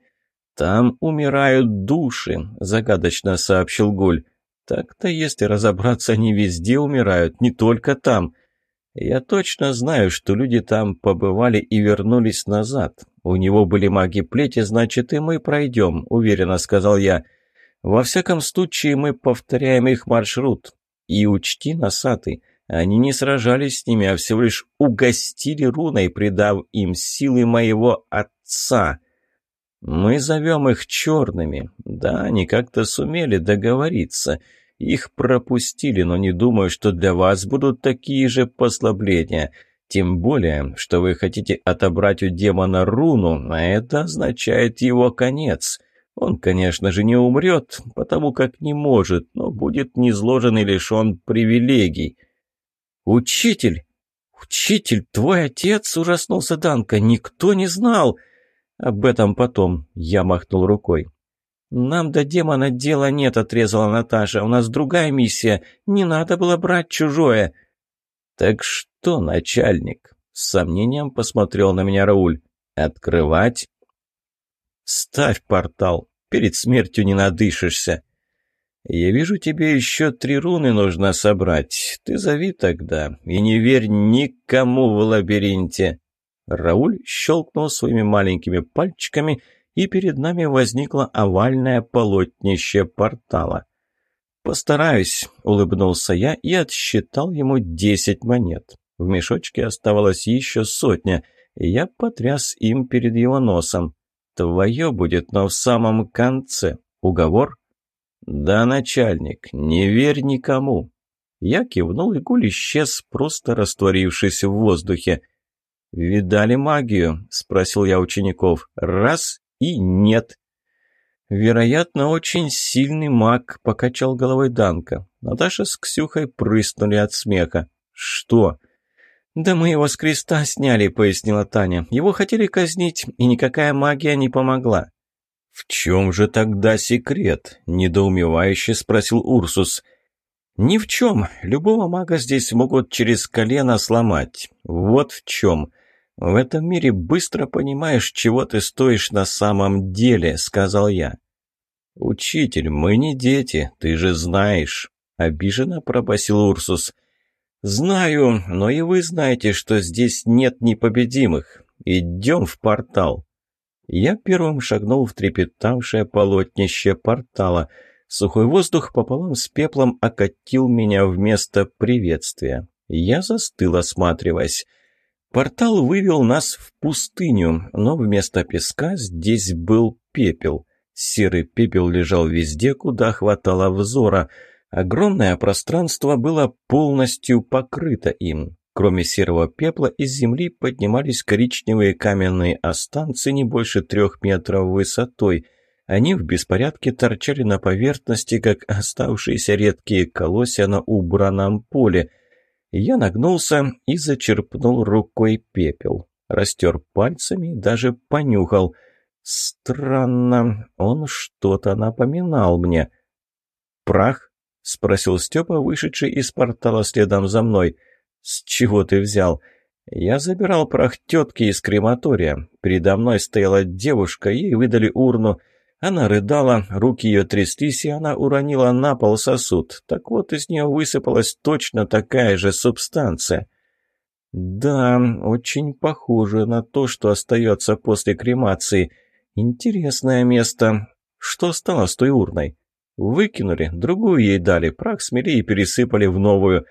«Там умирают души», — загадочно сообщил Гуль. «Так-то, если разобраться, они везде умирают, не только там. Я точно знаю, что люди там побывали и вернулись назад. У него были маги плети, значит, и мы пройдем», — уверенно сказал я. «Во всяком случае, мы повторяем их маршрут. И учти, носатый, они не сражались с ними, а всего лишь угостили руной, придав им силы моего отца. Мы зовем их черными. Да, они как-то сумели договориться. Их пропустили, но не думаю, что для вас будут такие же послабления. Тем более, что вы хотите отобрать у демона руну, а это означает его конец». Он, конечно же, не умрет, потому как не может, но будет низложен и лишен привилегий. «Учитель! Учитель, твой отец!» — ужаснулся Данка. «Никто не знал!» «Об этом потом», — я махнул рукой. «Нам до демона дела нет», — отрезала Наташа. «У нас другая миссия. Не надо было брать чужое». «Так что, начальник?» — с сомнением посмотрел на меня Рауль. «Открывать?» «Ставь портал. Перед смертью не надышишься». «Я вижу, тебе еще три руны нужно собрать. Ты зови тогда и не верь никому в лабиринте». Рауль щелкнул своими маленькими пальчиками, и перед нами возникло овальное полотнище портала. «Постараюсь», — улыбнулся я и отсчитал ему десять монет. В мешочке оставалось еще сотня, и я потряс им перед его носом. «Твое будет, но в самом конце. Уговор?» «Да, начальник, не верь никому». Я кивнул, и гуль исчез, просто растворившись в воздухе. «Видали магию?» — спросил я учеников. «Раз и нет». «Вероятно, очень сильный маг», — покачал головой Данка. Наташа с Ксюхой прыснули от смеха. «Что?» «Да мы его с креста сняли», — пояснила Таня. «Его хотели казнить, и никакая магия не помогла». «В чем же тогда секрет?» – недоумевающе спросил Урсус. «Ни в чем. Любого мага здесь могут через колено сломать. Вот в чем. В этом мире быстро понимаешь, чего ты стоишь на самом деле», – сказал я. «Учитель, мы не дети, ты же знаешь», – обиженно пробасил Урсус. «Знаю, но и вы знаете, что здесь нет непобедимых. Идем в портал». Я первым шагнул в трепетавшее полотнище портала. Сухой воздух пополам с пеплом окатил меня вместо приветствия. Я застыл, осматриваясь. Портал вывел нас в пустыню, но вместо песка здесь был пепел. Серый пепел лежал везде, куда хватало взора. Огромное пространство было полностью покрыто им. Кроме серого пепла из земли поднимались коричневые каменные останцы не больше трех метров высотой. Они в беспорядке торчали на поверхности, как оставшиеся редкие колосья на убранном поле. Я нагнулся и зачерпнул рукой пепел. Растер пальцами и даже понюхал. Странно, он что-то напоминал мне. «Прах?» — спросил Степа, вышедший из портала следом за мной — «С чего ты взял?» «Я забирал прах тетки из крематория. Передо мной стояла девушка, ей выдали урну. Она рыдала, руки ее тряслись, и она уронила на пол сосуд. Так вот, из нее высыпалась точно такая же субстанция». «Да, очень похоже на то, что остается после кремации. Интересное место. Что стало с той урной?» «Выкинули, другую ей дали, прах смели и пересыпали в новую».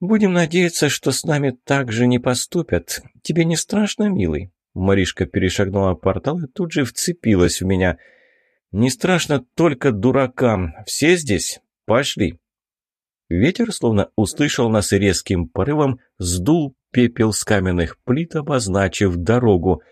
«Будем надеяться, что с нами так же не поступят. Тебе не страшно, милый?» Маришка перешагнула портал и тут же вцепилась в меня. «Не страшно только дуракам. Все здесь? Пошли!» Ветер, словно услышал нас резким порывом, сдул пепел с каменных плит, обозначив дорогу.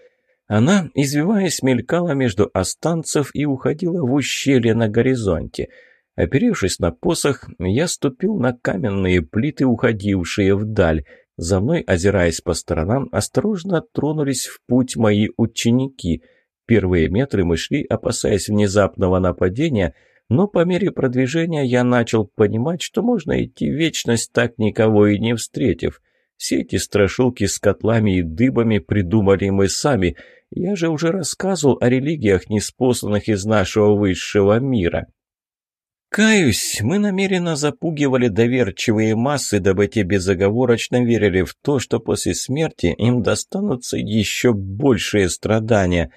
Она, извиваясь, мелькала между останцев и уходила в ущелье на горизонте. Оперевшись на посох, я ступил на каменные плиты, уходившие вдаль. За мной, озираясь по сторонам, осторожно тронулись в путь мои ученики. Первые метры мы шли, опасаясь внезапного нападения, но по мере продвижения я начал понимать, что можно идти вечность, так никого и не встретив. Все эти страшилки с котлами и дыбами придумали мы сами — я же уже рассказывал о религиях, неспосланных из нашего высшего мира. Каюсь, мы намеренно запугивали доверчивые массы, дабы те безоговорочно верили в то, что после смерти им достанутся еще большие страдания.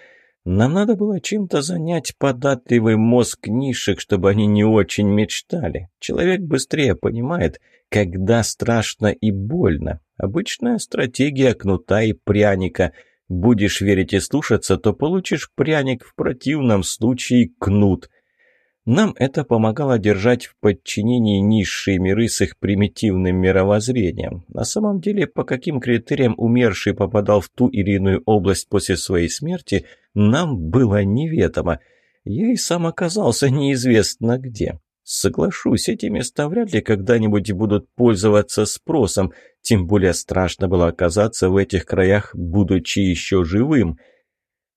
Нам надо было чем-то занять податливый мозг низших, чтобы они не очень мечтали. Человек быстрее понимает, когда страшно и больно. Обычная стратегия кнута и пряника – Будешь верить и слушаться, то получишь пряник, в противном случае кнут. Нам это помогало держать в подчинении низшие миры с их примитивным мировоззрением. На самом деле, по каким критериям умерший попадал в ту или иную область после своей смерти, нам было неведомо. Я и сам оказался неизвестно где. Соглашусь, эти места вряд ли когда-нибудь будут пользоваться спросом, тем более страшно было оказаться в этих краях, будучи еще живым.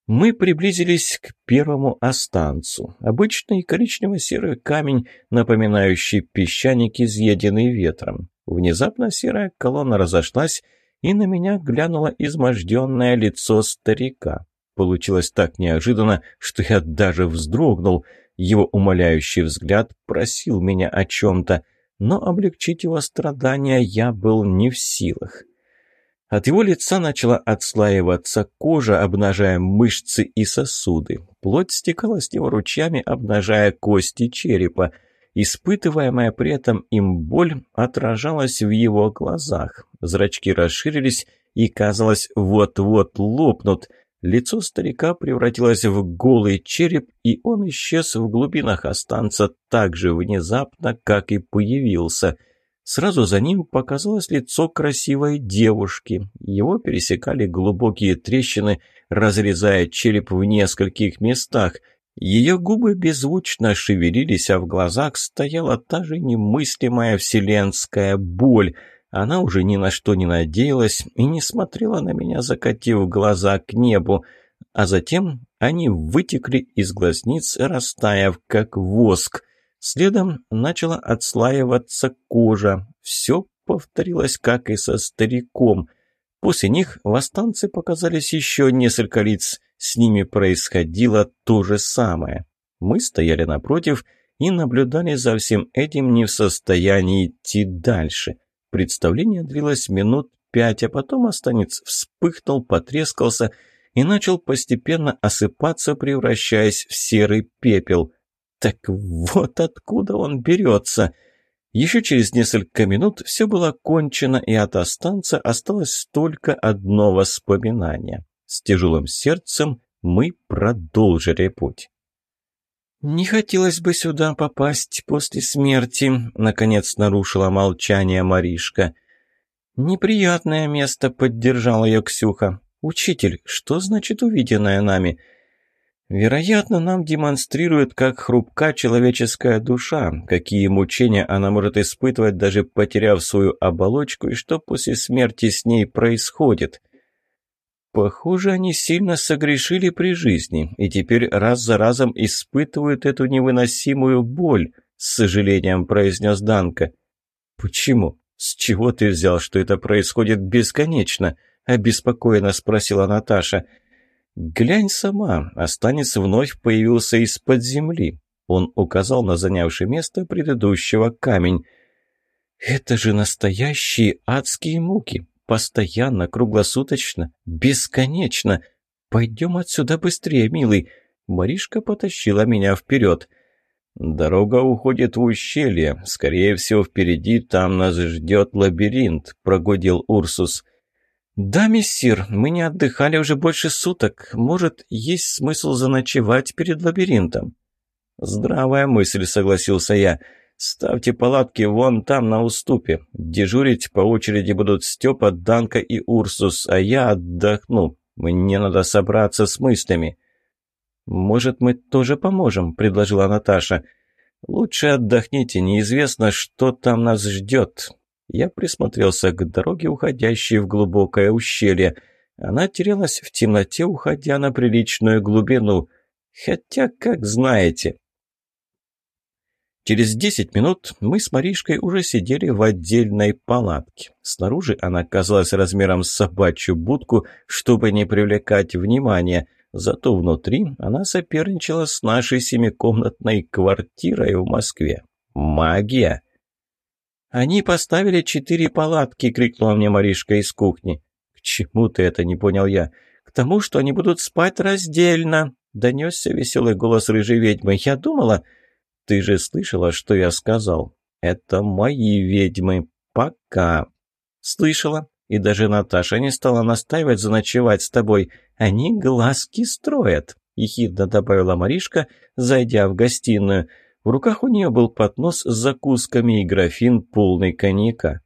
Мы приблизились к первому останцу. Обычный коричнево-серый камень, напоминающий песчаник, изъеденный ветром. Внезапно серая колонна разошлась, и на меня глянуло изможденное лицо старика. Получилось так неожиданно, что я даже вздрогнул — его умоляющий взгляд просил меня о чем-то, но облегчить его страдания я был не в силах. От его лица начала отслаиваться кожа, обнажая мышцы и сосуды. Плоть стекала с него ручьями, обнажая кости черепа. Испытываемая при этом им боль отражалась в его глазах. Зрачки расширились и, казалось, вот-вот лопнут – Лицо старика превратилось в голый череп, и он исчез в глубинах останца так же внезапно, как и появился. Сразу за ним показалось лицо красивой девушки. Его пересекали глубокие трещины, разрезая череп в нескольких местах. Ее губы беззвучно шевелились, а в глазах стояла та же немыслимая вселенская боль — она уже ни на что не надеялась и не смотрела на меня, закатив глаза к небу. А затем они вытекли из глазниц, растаяв как воск. Следом начала отслаиваться кожа. Все повторилось, как и со стариком. После них в останце показались еще несколько лиц. С ними происходило то же самое. Мы стояли напротив и наблюдали за всем этим не в состоянии идти дальше. Представление длилось минут пять, а потом останец вспыхнул, потрескался и начал постепенно осыпаться, превращаясь в серый пепел. Так вот откуда он берется. Еще через несколько минут все было кончено, и от останца осталось только одно воспоминание. С тяжелым сердцем мы продолжили путь. «Не хотелось бы сюда попасть после смерти», — наконец нарушила молчание Маришка. «Неприятное место», — поддержал ее Ксюха. «Учитель, что значит увиденное нами?» «Вероятно, нам демонстрирует, как хрупка человеческая душа, какие мучения она может испытывать, даже потеряв свою оболочку, и что после смерти с ней происходит». Похоже, они сильно согрешили при жизни и теперь раз за разом испытывают эту невыносимую боль, с сожалением произнес Данка. Почему? С чего ты взял, что это происходит бесконечно? обеспокоенно спросила Наташа. Глянь сама, останется вновь появился из-под земли. Он указал на занявшее место предыдущего камень. «Это же настоящие адские муки! Постоянно, круглосуточно, бесконечно. Пойдем отсюда быстрее, милый. Маришка потащила меня вперед. «Дорога уходит в ущелье. Скорее всего, впереди там нас ждет лабиринт», — прогудел Урсус. «Да, мессир, мы не отдыхали уже больше суток. Может, есть смысл заночевать перед лабиринтом?» «Здравая мысль», — согласился я. Ставьте палатки вон там, на уступе. Дежурить по очереди будут Степа, Данка и Урсус, а я отдохну. Мне надо собраться с мыслями». «Может, мы тоже поможем?» – предложила Наташа. «Лучше отдохните, неизвестно, что там нас ждет». Я присмотрелся к дороге, уходящей в глубокое ущелье. Она терялась в темноте, уходя на приличную глубину. Хотя, как знаете. Через десять минут мы с Маришкой уже сидели в отдельной палатке. Снаружи она казалась размером с собачью будку, чтобы не привлекать внимания. Зато внутри она соперничала с нашей семикомнатной квартирой в Москве. Магия! «Они поставили четыре палатки!» — крикнула мне Маришка из кухни. «К чему ты это?» — не понял я. «К тому, что они будут спать раздельно!» — донесся веселый голос рыжей ведьмы. «Я думала...» «Ты же слышала, что я сказал?» «Это мои ведьмы. Пока!» «Слышала. И даже Наташа не стала настаивать заночевать с тобой. Они глазки строят», — ехидно добавила Маришка, зайдя в гостиную. В руках у нее был поднос с закусками и графин полный коньяка.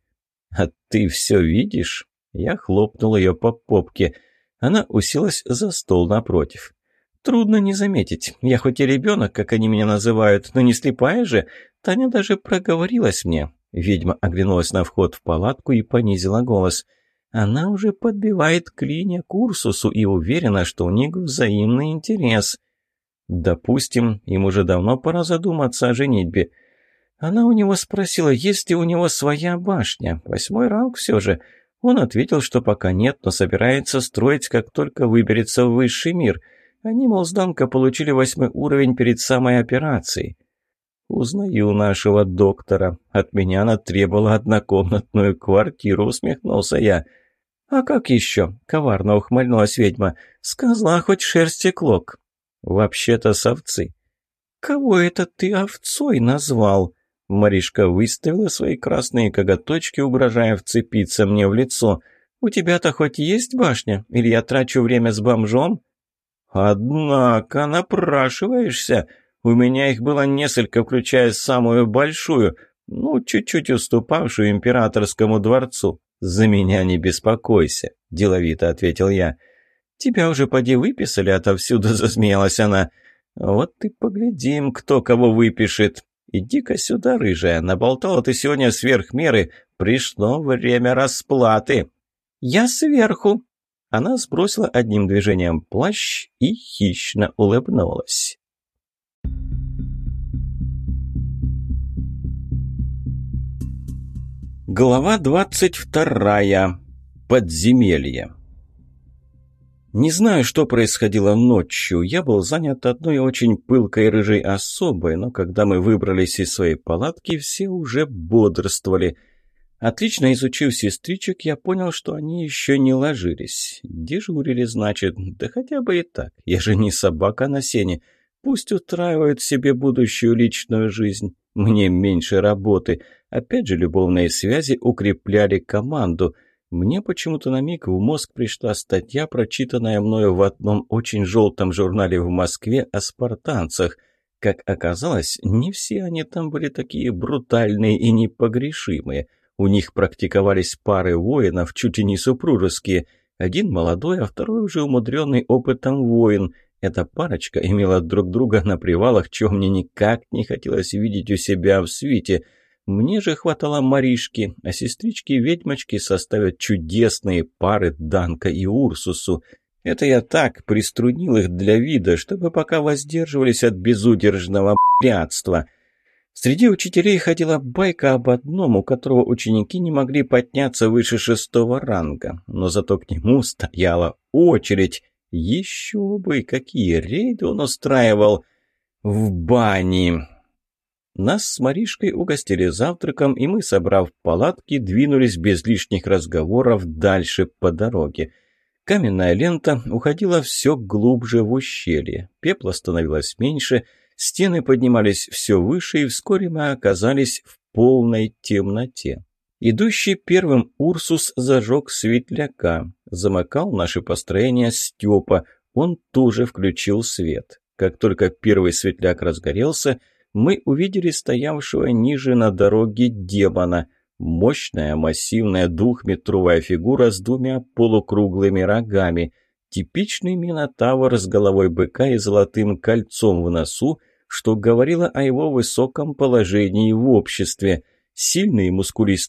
«А ты все видишь?» Я хлопнул ее по попке. Она уселась за стол напротив. «Трудно не заметить. Я хоть и ребенок, как они меня называют, но не слепая же. Таня даже проговорилась мне. Ведьма оглянулась на вход в палатку и понизила голос. Она уже подбивает клинья к Урсусу и уверена, что у них взаимный интерес. Допустим, им уже давно пора задуматься о женитьбе. Она у него спросила, есть ли у него своя башня. Восьмой ранг все же. Он ответил, что пока нет, но собирается строить, как только выберется в высший мир. Они, мол, с Данко получили восьмой уровень перед самой операцией. «Узнаю нашего доктора. От меня она требовала однокомнатную квартиру», — усмехнулся я. «А как еще?» — коварно ухмыльнулась ведьма. «С козла хоть шерсти клок». «Вообще-то с овцы». «Кого это ты овцой назвал?» Маришка выставила свои красные коготочки, угрожая вцепиться мне в лицо. «У тебя-то хоть есть башня? Или я трачу время с бомжом?» «Однако напрашиваешься!» У меня их было несколько, включая самую большую, ну, чуть-чуть уступавшую императорскому дворцу. За меня не беспокойся, деловито ответил я. Тебя уже поди выписали отовсюду, засмеялась она. Вот ты поглядим, кто кого выпишет. Иди-ка сюда, рыжая, наболтала ты сегодня сверх меры. Пришло время расплаты. Я сверху. Она сбросила одним движением плащ и хищно улыбнулась. Глава двадцать вторая. Подземелье. Не знаю, что происходило ночью. Я был занят одной очень пылкой рыжей особой, но когда мы выбрались из своей палатки, все уже бодрствовали. Отлично изучив сестричек, я понял, что они еще не ложились. Дежурили, значит, да хотя бы и так. Я же не собака на сене. Пусть устраивают себе будущую личную жизнь. Мне меньше работы. Опять же, любовные связи укрепляли команду. Мне почему-то на миг в мозг пришла статья, прочитанная мною в одном очень желтом журнале в Москве о спартанцах. Как оказалось, не все они там были такие брутальные и непогрешимые. У них практиковались пары воинов, чуть и не супружеские. Один молодой, а второй уже умудренный опытом воин – эта парочка имела друг друга на привалах, чего мне никак не хотелось видеть у себя в свите. Мне же хватало Маришки, а сестрички-ведьмочки составят чудесные пары Данка и Урсусу. Это я так приструнил их для вида, чтобы пока воздерживались от безудержного блядства. Среди учителей ходила байка об одном, у которого ученики не могли подняться выше шестого ранга, но зато к нему стояла очередь. Еще бы, какие рейды он устраивал в бане. Нас с Маришкой угостили завтраком, и мы, собрав палатки, двинулись без лишних разговоров дальше по дороге. Каменная лента уходила все глубже в ущелье. Пепла становилось меньше, стены поднимались все выше, и вскоре мы оказались в полной темноте. Идущий первым Урсус зажег светляка. Замыкал наше построение Степа. Он тоже включил свет. Как только первый светляк разгорелся, мы увидели стоявшего ниже на дороге демона. Мощная, массивная двухметровая фигура с двумя полукруглыми рогами. Типичный минотавр с головой быка и золотым кольцом в носу, что говорило о его высоком положении в обществе. Сильный мускулистый